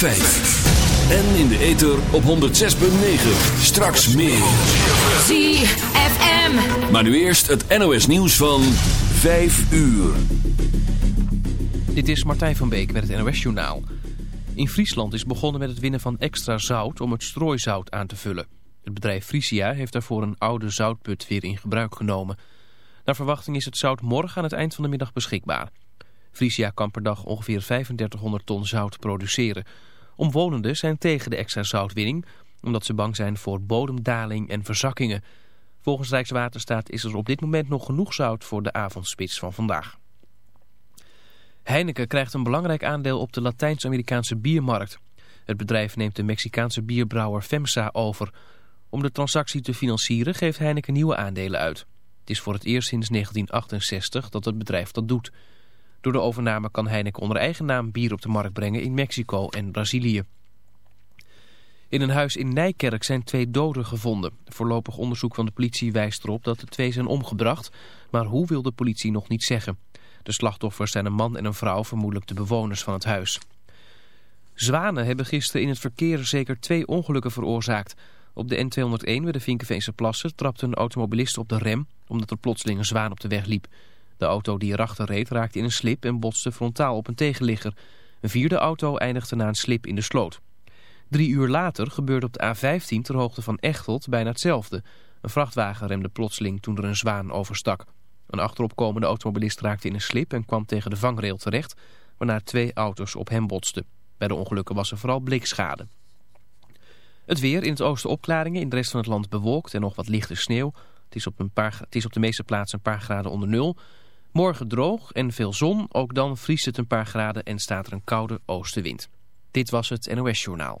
En in de ether op 106.9. Straks meer. ZFM. Maar nu eerst het NOS nieuws van 5 uur. Dit is Martijn van Beek met het NOS Journaal. In Friesland is begonnen met het winnen van extra zout om het strooizout aan te vullen. Het bedrijf Frisia heeft daarvoor een oude zoutput weer in gebruik genomen. Naar verwachting is het zout morgen aan het eind van de middag beschikbaar. Frisia kan per dag ongeveer 3500 ton zout produceren. Omwonenden zijn tegen de extra zoutwinning... omdat ze bang zijn voor bodemdaling en verzakkingen. Volgens Rijkswaterstaat is er op dit moment nog genoeg zout voor de avondspits van vandaag. Heineken krijgt een belangrijk aandeel op de Latijns-Amerikaanse biermarkt. Het bedrijf neemt de Mexicaanse bierbrouwer FEMSA over. Om de transactie te financieren geeft Heineken nieuwe aandelen uit. Het is voor het eerst sinds 1968 dat het bedrijf dat doet. Door de overname kan Heineken onder eigen naam bier op de markt brengen in Mexico en Brazilië. In een huis in Nijkerk zijn twee doden gevonden. Voorlopig onderzoek van de politie wijst erop dat de twee zijn omgebracht, maar hoe wil de politie nog niet zeggen. De slachtoffers zijn een man en een vrouw, vermoedelijk de bewoners van het huis. Zwanen hebben gisteren in het verkeer zeker twee ongelukken veroorzaakt. Op de N201 bij de Vinkenveense plassen trapte een automobilist op de rem... omdat er plotseling een zwaan op de weg liep. De auto die erachter reed raakte in een slip en botste frontaal op een tegenligger. Een vierde auto eindigde na een slip in de sloot. Drie uur later gebeurde op de A15 ter hoogte van Echtelt bijna hetzelfde. Een vrachtwagen remde plotseling toen er een zwaan overstak. Een achteropkomende automobilist raakte in een slip en kwam tegen de vangrail terecht... waarna twee auto's op hem botsten. Bij de ongelukken was er vooral blikschade. Het weer in het oosten opklaringen, in de rest van het land bewolkt en nog wat lichte sneeuw. Het is op, een paar, het is op de meeste plaatsen een paar graden onder nul. Morgen droog en veel zon, ook dan vriest het een paar graden en staat er een koude oostenwind. Dit was het NOS Journaal.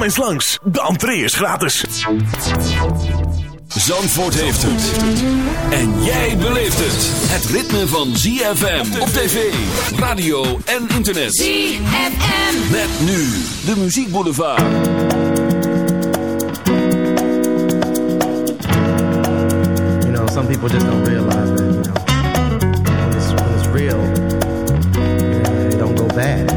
Kom eens langs, de entree is gratis. Zandvoort heeft het. En jij beleeft het. Het ritme van ZFM op tv, radio en internet. ZFM. Met nu de muziekboulevard. You know, some people just don't realize that, you know, when it's, when it's real, it don't go bad.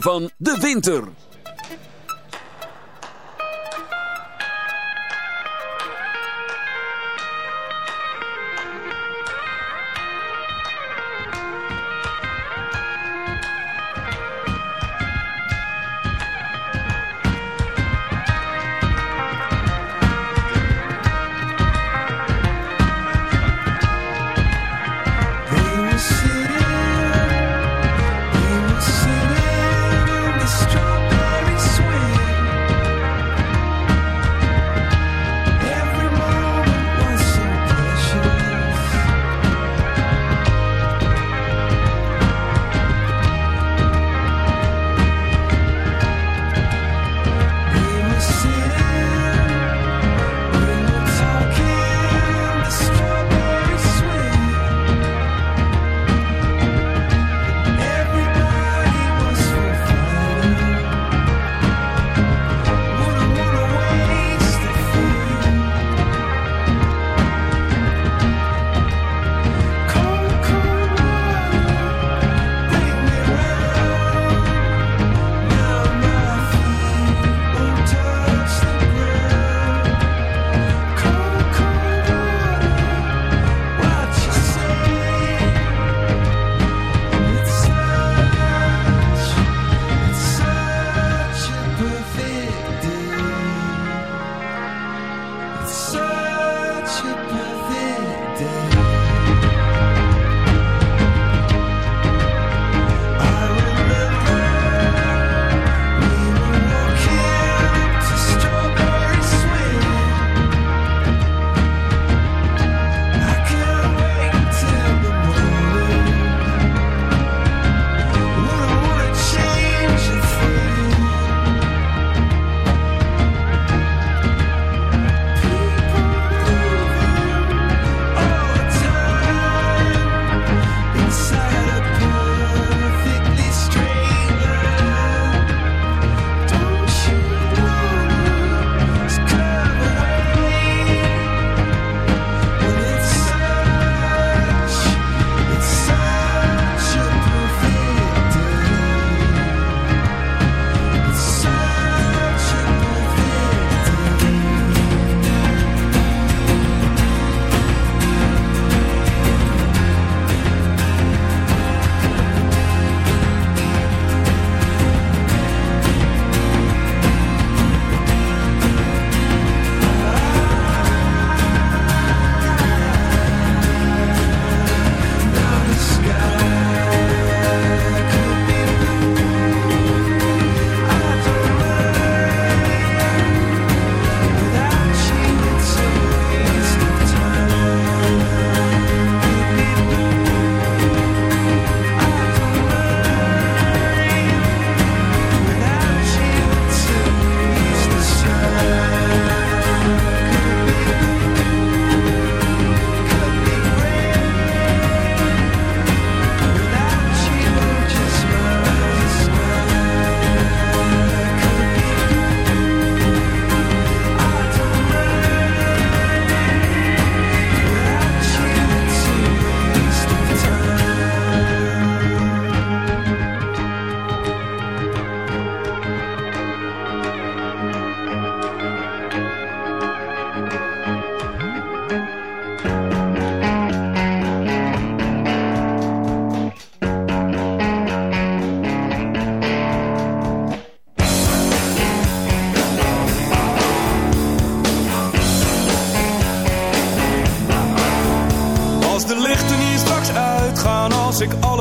van de winter.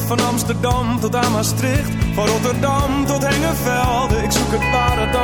van Amsterdam tot aan Maastricht. Van Rotterdam tot Hengelvelde. ik zoek het paradijs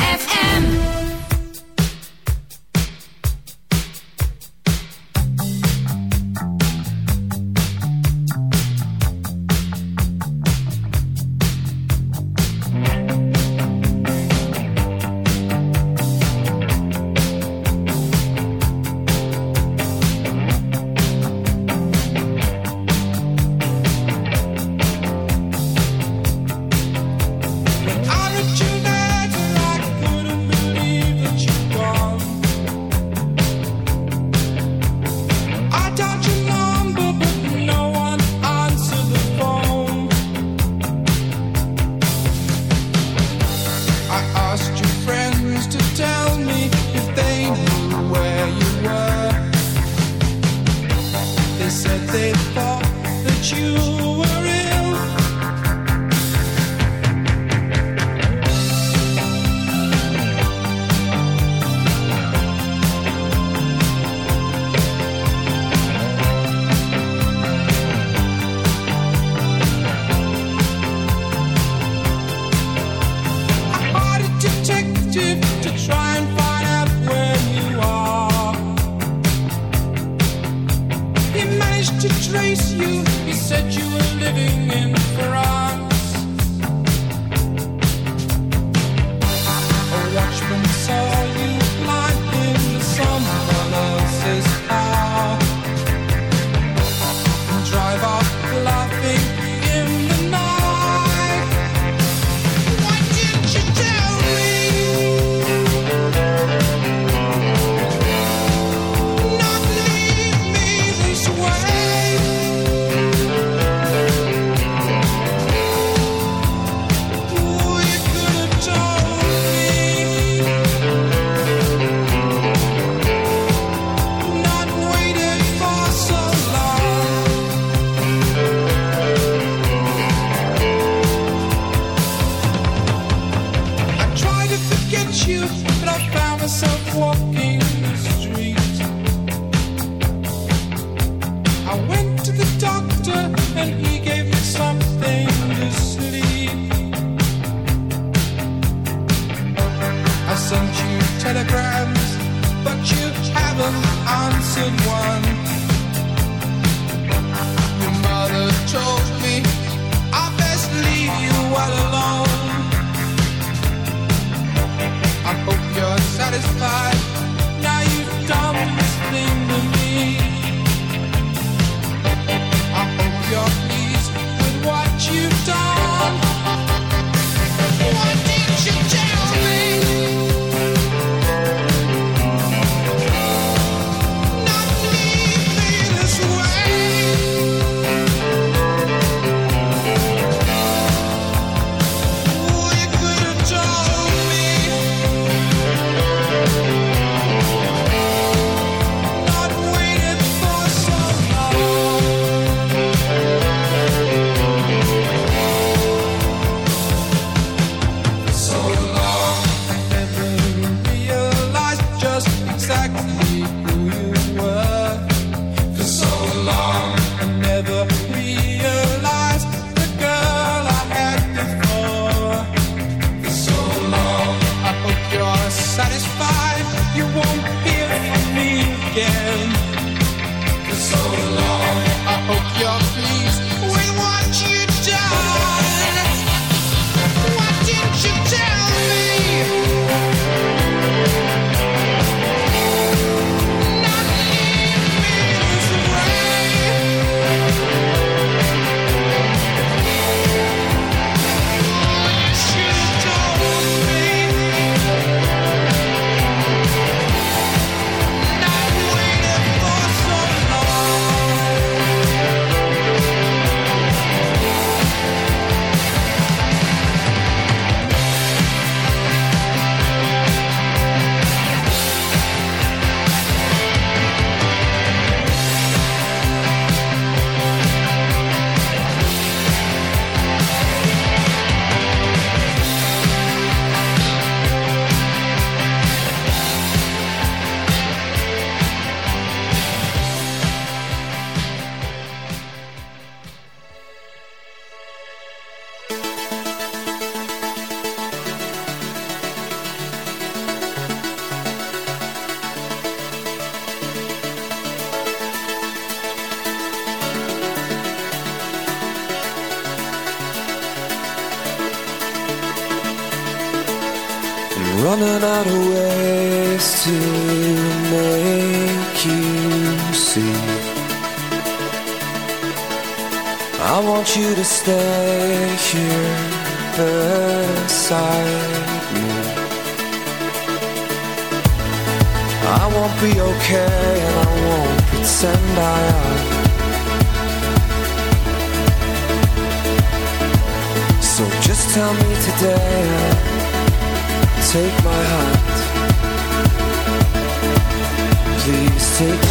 Take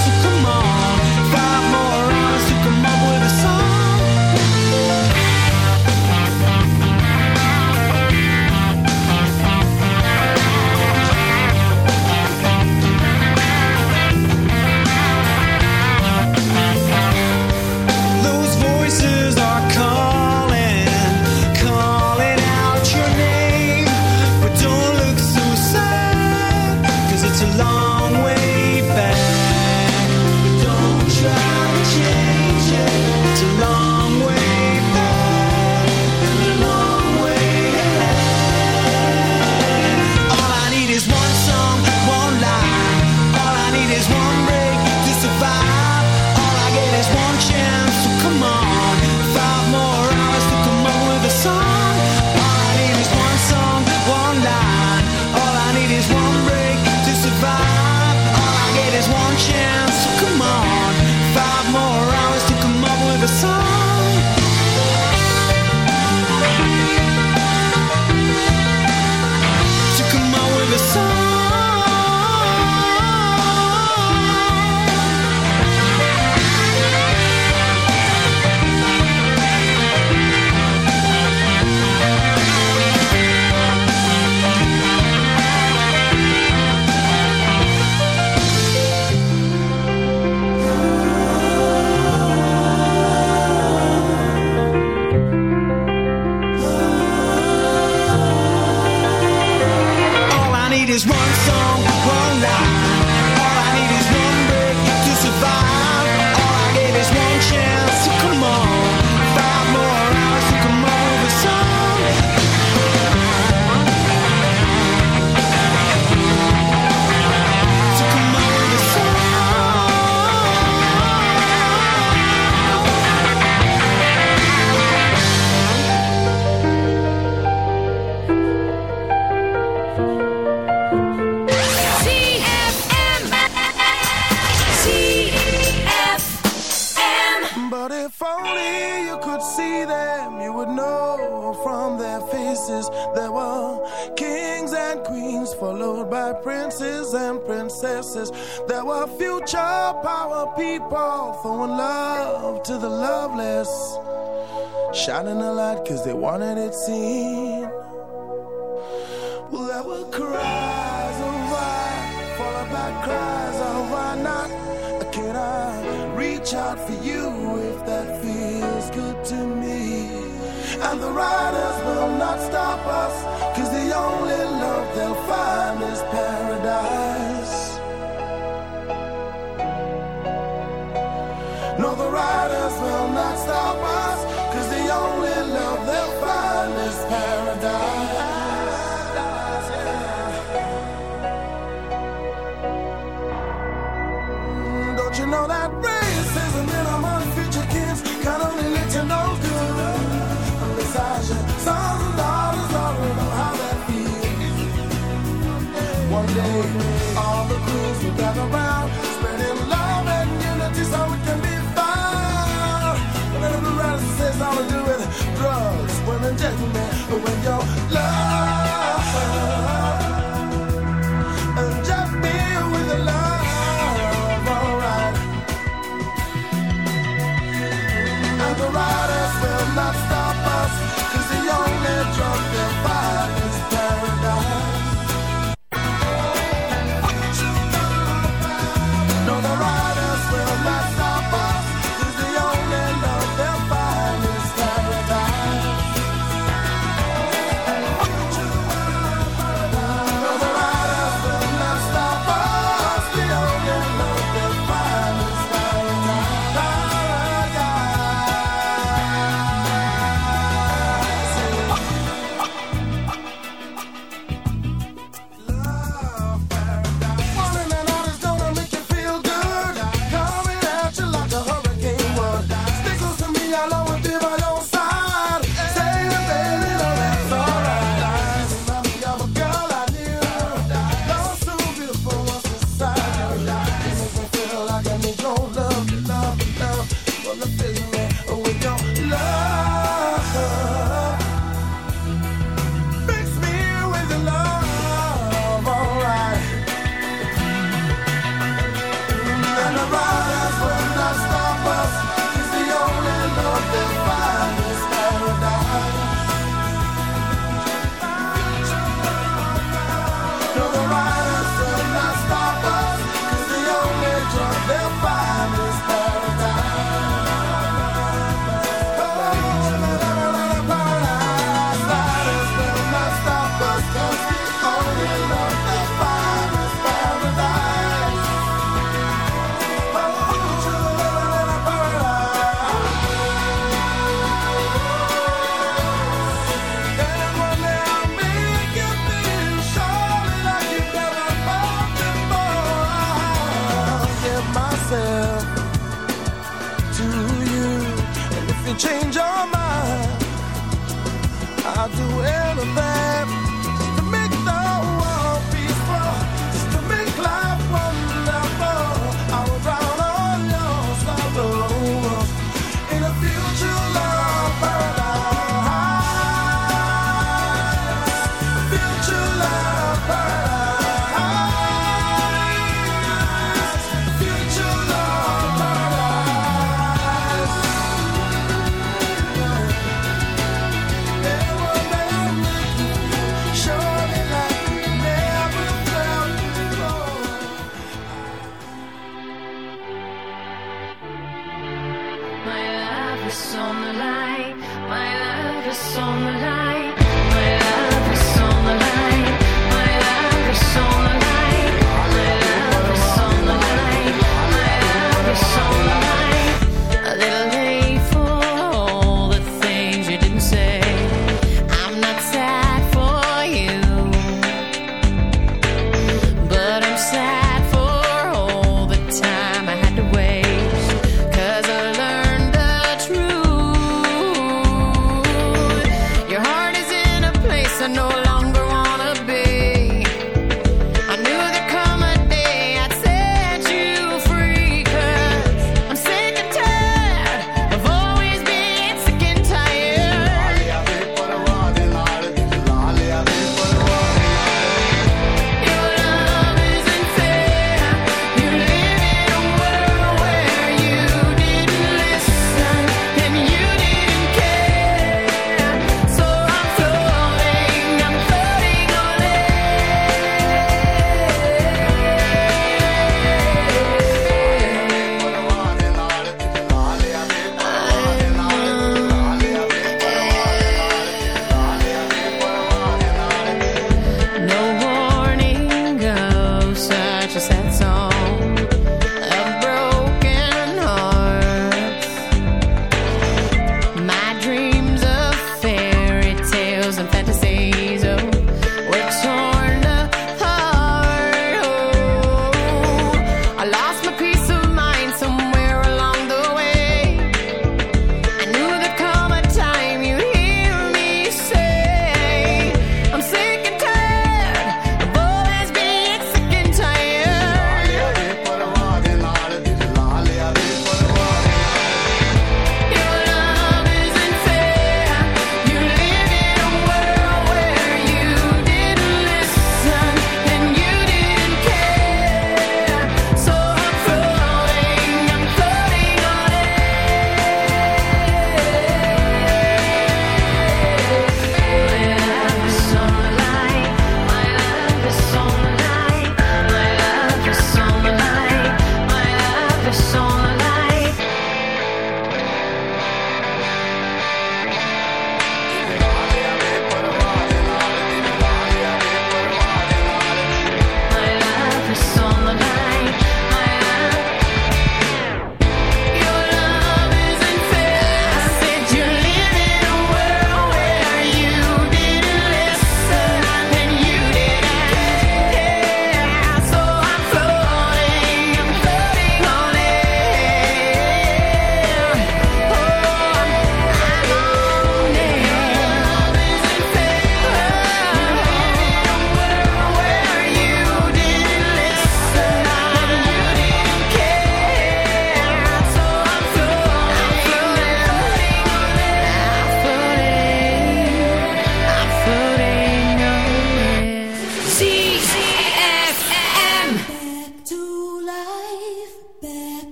Will our cries of why, followed by cries of why not? Can I reach out for you if that feels good to me? And the riders will not stop us, cause the only love they'll find is paradise. No, the riders will not stop us, cause the only love they'll find is paradise. gentleman. When you're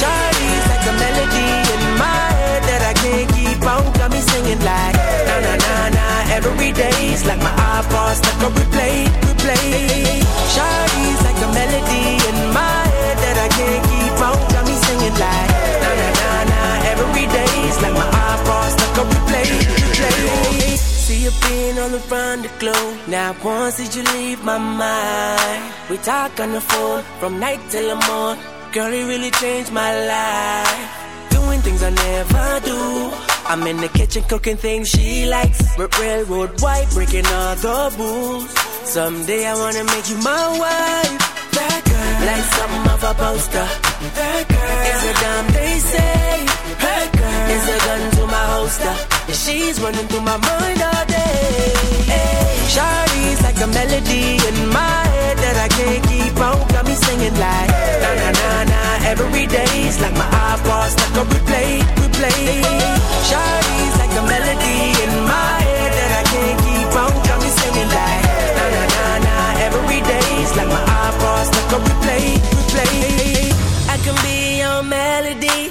Shawty's like a melody in my head that I can't keep out. Got me singing like na na na na. Every day's like my iPod stuck on replay, replay. Shawty's like a melody in my head that I can't keep out. Got me singing like na na na na. Every day's like my iPod stuck on replay, replay. See you being all around the globe. Now once did you leave my mind? We talk on the phone from night till the morning. Girl, it really changed my life. Doing things I never do. I'm in the kitchen cooking things she likes. R- railroad white, breaking all the rules. Someday I wanna make you my wife. That girl, like something of a poster. That girl is a damn they say. That girl is a gun to my holster. She's running through my mind all day. Hey, Shawty's like a melody in my head that I can't keep out. Got me singing like na na na na. Every day's like my iPod stuck on replay, replay. Shawty's like a melody in my head that I can't keep out. Got me singing like na na na na. Every day's like my iPod stuck on replay, replay. I can be your melody.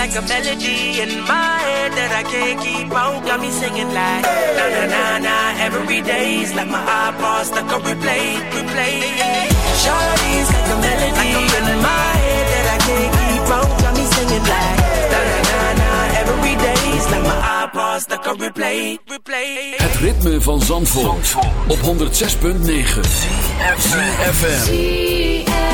like a melody in my head that I can't keep out. Got me singing like na na na na. Every day's like my iPod stuck on replay, replay. Shawty's like a melody in my head that I can't keep out. Got me singing like na na na na. Every day's like my iPod stuck on replay, replay. Het ritme van Zandvoort, op 106.9 FM.